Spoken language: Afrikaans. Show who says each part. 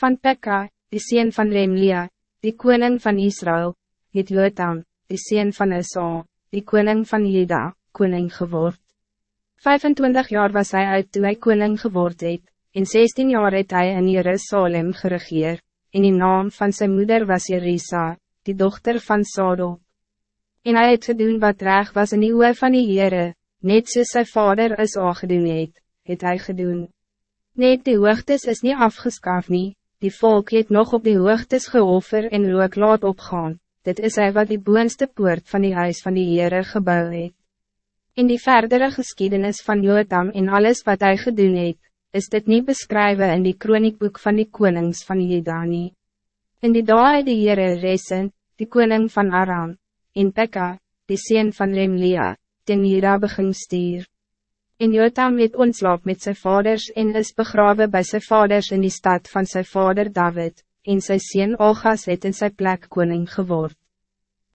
Speaker 1: Van Pekka, die sien van Remlia, die koning van Israël, het Jotam, die sien van Esa, die koning van Juda, koning geword. 25 jaar was hij uit toen hij koning geword het, in 16 jaar het hij in Jerusalem geregeer, en die naam van zijn moeder was Jerisa, die dochter van Sadok. En hij het gedoen wat reg was in die oor van die Heere, net soos sy vader is aangedoen het, het hy gedoen. Net die hoogtes is niet afgeskaaf nie, die volk het nog op die hoogtes geoffer en rook laat opgaan, dit is hy wat die boonste poort van die huis van die Heere gebouw het. In die verdere geschiedenis van Jotam en alles wat hij gedoen het, is dit niet beschrijven in die kroniekboek van die konings van Jedani. In die dae die Heere Resen, die koning van Aram, en Pekka, die sien van Remlia, ten Jira begin stuur. En Jotam het ontslaap met zijn vaders en is begraven bij zijn vaders in die stad van zijn vader David, en zijn sien Olgas het in zijn plek koning geword.